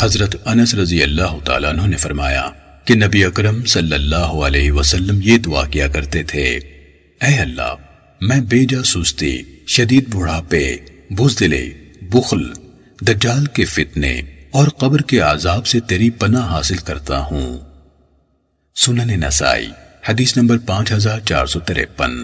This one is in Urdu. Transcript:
حضرت انس رضی اللہ تعالیٰ عنہ نے فرمایا کہ نبی اکرم صلی اللہ علیہ وسلم یہ دعا کیا کرتے تھے، اے اللہ، میں بے جا سستی شدید بڑھاپے، بزدلے، بخل، دجال کے فتنے اور قبر کے عذاب سے تیری پناہ حاصل کرتا ہوں۔ سنن نسائی، حدیث نمبر پانچ ہزار چار سو تریپن